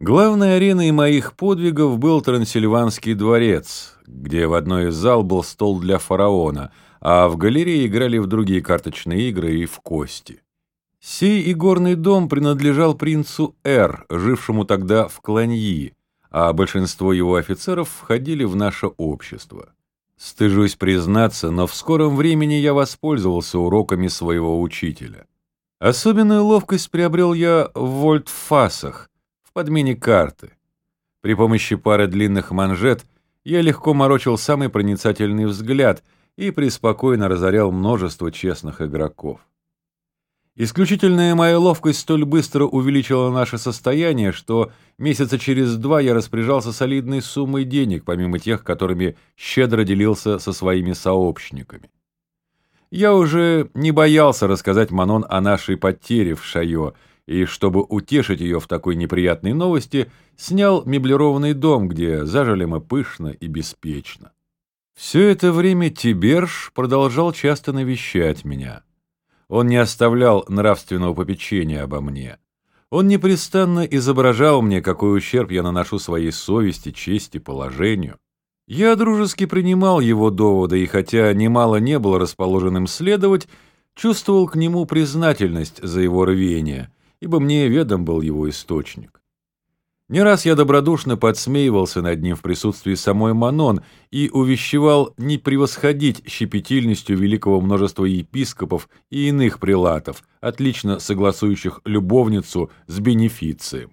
Главной ареной моих подвигов был Трансильванский дворец, где в одной из зал был стол для фараона, а в галерее играли в другие карточные игры и в кости. Сей игорный дом принадлежал принцу Р, жившему тогда в Кланьи, а большинство его офицеров входили в наше общество. Стыжусь признаться, но в скором времени я воспользовался уроками своего учителя. Особенную ловкость приобрел я в вольтфасах, в подмене карты. При помощи пары длинных манжет я легко морочил самый проницательный взгляд и преспокойно разорял множество честных игроков. Исключительная моя ловкость столь быстро увеличила наше состояние, что месяца через два я распоряжался солидной суммой денег, помимо тех, которыми щедро делился со своими сообщниками. Я уже не боялся рассказать Манон о нашей потере в Шайо, и, чтобы утешить ее в такой неприятной новости, снял меблированный дом, где зажили мы пышно и беспечно. Все это время Тиберж продолжал часто навещать меня. Он не оставлял нравственного попечения обо мне. Он непрестанно изображал мне, какой ущерб я наношу своей совести, чести, положению. Я дружески принимал его доводы, и хотя немало не было расположенным следовать, чувствовал к нему признательность за его рвение — ибо мне ведом был его источник. Не раз я добродушно подсмеивался над ним в присутствии самой Манон и увещевал не превосходить щепетильностью великого множества епископов и иных прилатов, отлично согласующих любовницу с бенефицием.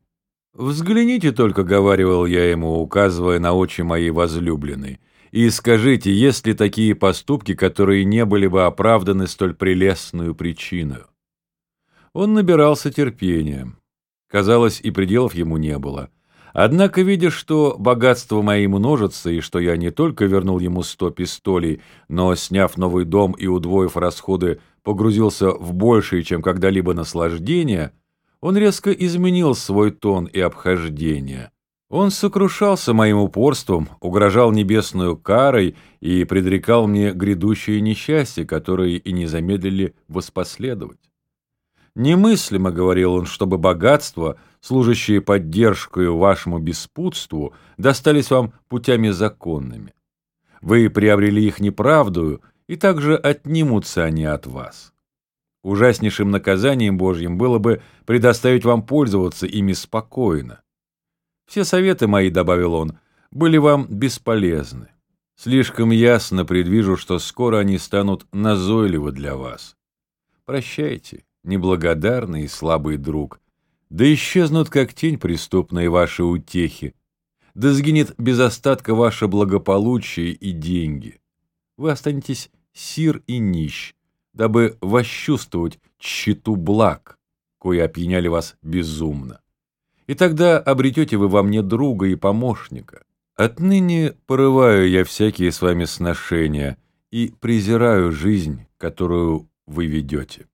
«Взгляните только», — говаривал я ему, указывая на очи моей возлюбленной, «и скажите, есть ли такие поступки, которые не были бы оправданы столь прелестную причиной?» Он набирался терпения. Казалось, и пределов ему не было. Однако, видя, что богатство мои множится, и что я не только вернул ему сто пистолей, но, сняв новый дом и удвоив расходы, погрузился в большее, чем когда-либо наслаждение, он резко изменил свой тон и обхождение. Он сокрушался моим упорством, угрожал небесную карой и предрекал мне грядущее несчастье, которые и не замедлили воспоследовать. Немыслимо, говорил он, чтобы богатства, служащие поддержкой вашему беспутству, достались вам путями законными. Вы приобрели их неправдою, и также отнимутся они от вас. Ужаснейшим наказанием Божьим было бы предоставить вам пользоваться ими спокойно. Все советы мои, добавил он, были вам бесполезны. Слишком ясно предвижу, что скоро они станут назойливы для вас. Прощайте неблагодарный и слабый друг, да исчезнут, как тень преступной ваши утехи, да сгинет без остатка ваше благополучие и деньги. Вы останетесь сир и нищ, дабы восчувствовать тщету благ, кои опьяняли вас безумно. И тогда обретете вы во мне друга и помощника. Отныне порываю я всякие с вами сношения и презираю жизнь, которую вы ведете.